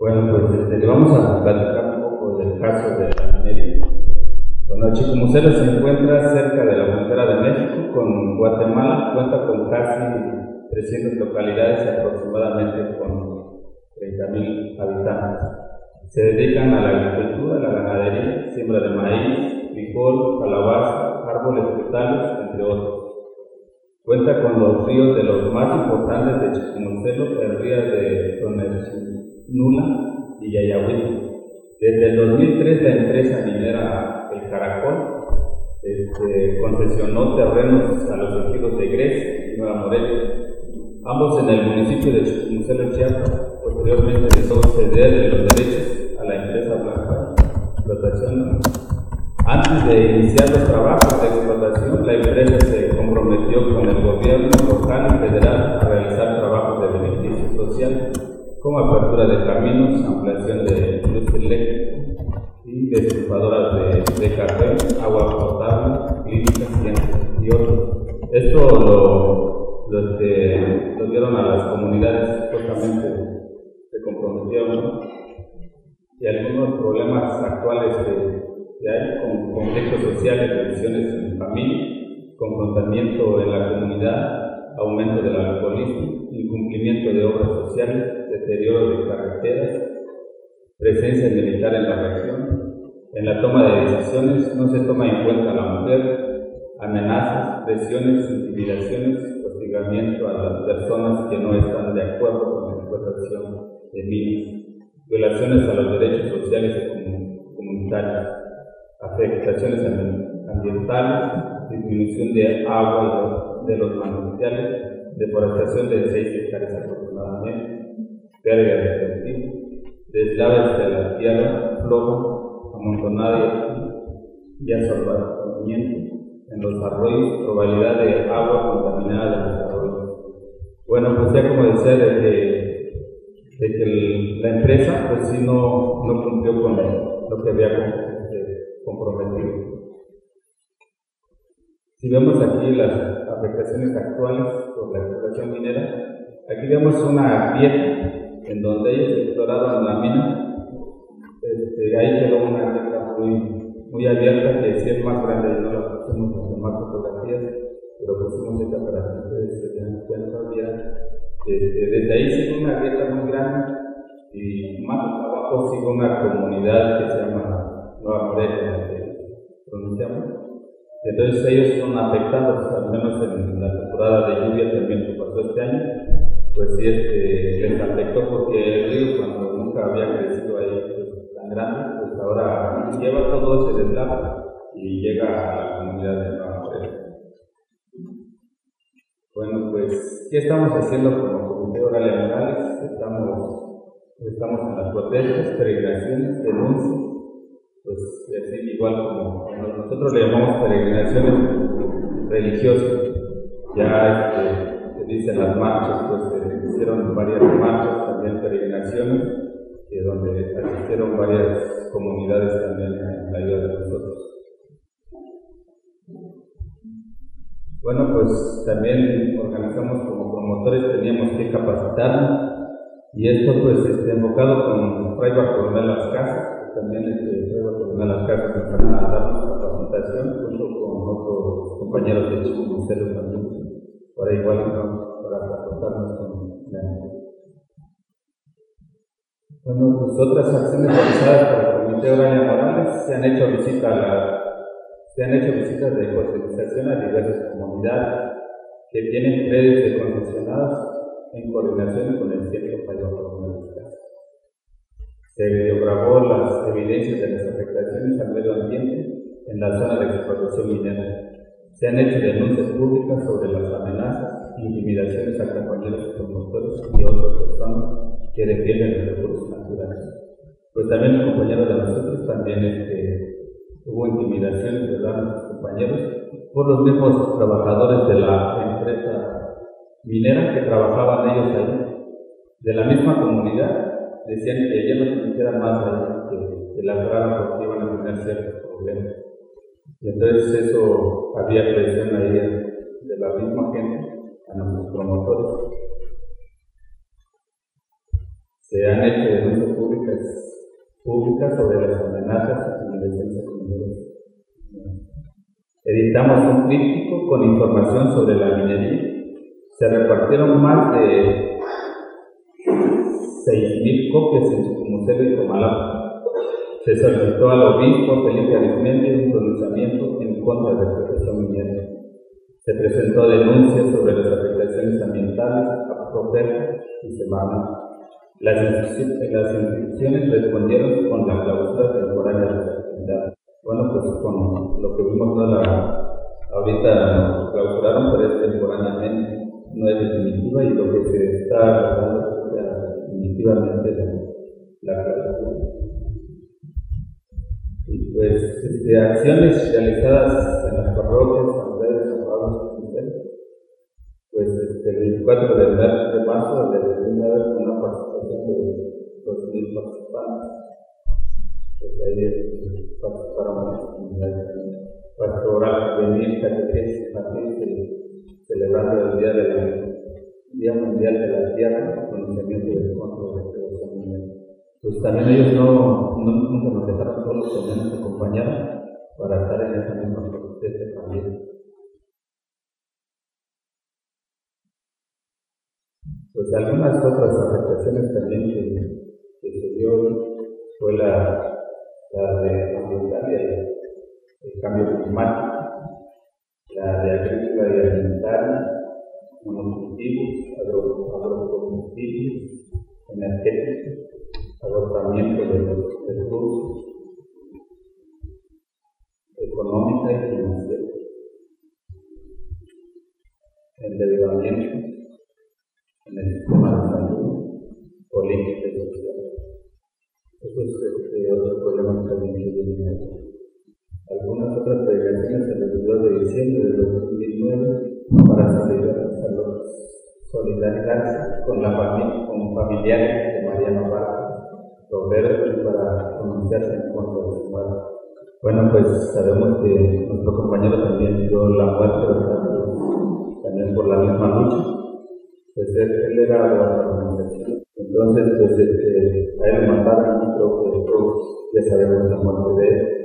Bueno, pues este, le vamos a platicar un poco del caso de la minería. Bueno, Chicomucelo se encuentra cerca de la frontera de México con Guatemala, cuenta con casi 300 localidades aproximadamente con 30.000 habitantes. Se dedican a la agricultura, la ganadería, siembra de maíz, frijol, calabaza, árboles frutales, entre otros. Cuenta con los ríos de los más importantes de Chicomucelo, el río de Nula y Yayahuito. Desde el 2003 la empresa minera El Caracol este, concesionó terrenos a los ejidos de Grecia y Nueva Morelia, ambos en el municipio de Chicomucelo, Chiapas. Posteriormente dejó ceder los derechos a la empresa Blanca Explotación. Antes de iniciar los trabajos de explotación, la empresa ampliación de luz eléctrica y destripadoras de, de café, agua potable, clínicas y, otros. Esto lo, lo, este, lo, dieron a las comunidades, justamente se comprometieron. Y algunos problemas actuales que, que hay, con conflictos sociales, divisiones en familia, confrontamiento en la comunidad, aumento del alcoholismo, incumplimiento de obras sociales, deterioro de carreteras, presencia militar en la región. En la toma de decisiones no se toma en cuenta la mujer, amenazas, presiones, intimidaciones, hostigamiento a las personas que no están de acuerdo con la explotación de minas, violaciones a los derechos sociales y comunitarios, afectaciones ambientales, disminución de agua de los manantiales, deforestación de 6 hectáreas aproximadamente, pérdida de cultivo, deslaves de la tierra, flojo, amontonada y absorbimiento en los arroyos, probabilidad de agua contaminada de los arroyos. Bueno, pues ya como decía, de que, que la empresa pues sí no, no cumplió con lo que había comprometido. Si vemos aquí las afectaciones actuales por la explotación minera, aquí vemos una grieta en donde ellos exploraron la mina. Este, ahí quedó una grieta muy, muy abierta que si es más grande y no la pusimos en más fotografías, pero pusimos esta para que ustedes se den cuenta ya. Este, desde ahí sigue una grieta muy grande y más abajo sigue una comunidad que se llama Nueva Morelia, que pronunciamos entonces ellos son afectados, al menos en la temporada de lluvia también que pasó este año, pues sí este, les afectó porque el río cuando nunca había crecido ahí pues, tan grande, pues ahora lleva todo ese deslave y llega a la comunidad de Nueva. Bueno, pues, ¿qué estamos haciendo como Comité Oralia Morales? Estamos, estamos en las protestas, peregrinaciones, denuncias, pues así igual como nosotros le llamamos peregrinaciones religiosas, ya este, dicen las marchas, pues se hicieron varias marchas, también peregrinaciones, donde asistieron varias comunidades también en la ayuda de nosotros. Bueno, pues también organizamos como promotores, teníamos que capacitarnos, y esto pues este, enfocado con Fray Bartolomé Las Casas, también este, de las casas que van a capacitación junto con otros compañeros de Chico también, para igual para aportarnos con la bueno, pues otras acciones realizadas por el Comité Oralia Morales. Se han hecho visitas a la, se han hecho visitas de concientización a diversas comunidades que tienen redes de concesionadas en coordinación con el Centro País se videograbó las evidencias de las afectaciones al medio ambiente en la zona de explotación minera. Se han hecho denuncias públicas sobre las amenazas e intimidaciones a compañeros promotores y otras personas que defienden los recursos naturales. Pues también compañeros de nosotros también este, hubo intimidaciones de los compañeros por los mismos trabajadores de la empresa minera que trabajaban ellos ahí, de la misma comunidad decían que ya no se metieran más allá que, la entrada porque iban a tener ciertos problemas. Y entonces eso había presión ahí de la misma gente a nuestros promotores. Se han hecho denuncias públicas, públicas sobre las amenazas y la defensa Editamos un crítico con información sobre la minería. Se repartieron más de 6.000 copias en su museo de Comalapa. Se solicitó al obispo Felipe Arismendi un pronunciamiento en contra de la protección minera. Se presentó denuncias sobre las afectaciones ambientales a y Semana. Las, instituciones respondieron con la clausura temporal de actividades. Bueno, pues con lo que vimos la, ahorita nos clausuraron, pero es temporalmente, no es definitiva y lo que se está tratando definitivamente la, la clausura. Y pues este, acciones realizadas en las parroquias, asambleas, Pablo, pues este, el 24 de, de marzo de 2009 una participación de 2.000 participantes pues ahí participaron las comunidades pastoral venir catequesis matriz celebrando el día de la Día Mundial de la Tierra, conocimiento del fondo de Revolución Mundial. Pues también ellos no, no, nunca nos dejaron solos, también nos acompañaron para estar en esa misma protesta también. Pues algunas otras afectaciones también que, se dio fue la la de ambiental y el, cambio climático, la de agrícola y alimentaria, monocultivos, agrocultivos, energéticos, agotamiento de los recursos, económica y financiera, endeudamiento en el sistema de salud, política y social. Eso es este, otro problema también que viene Algunas otras delegaciones en el 2 de diciembre de 2019 para solidarizarse con la familia, con familiares de Roberto y para en contra de su muerte. Bueno, pues sabemos que nuestro compañero también dio la muerte, también por la misma lucha. Pues él, era de la organización. Entonces, pues este, a él lo mataron, creo que todos ya sabemos la muerte de él.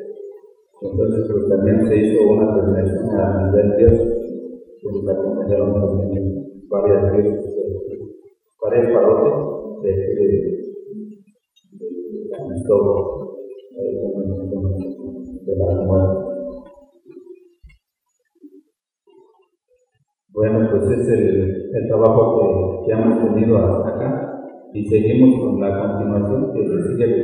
Entonces, pues también se hizo una transmisión a nivel Dios, pues acompañaron también varias veces, varias parodias de, de, de, de la muerte. Bueno, pues es el, el trabajo que, que hemos tenido hasta acá y seguimos con la continuación que sigue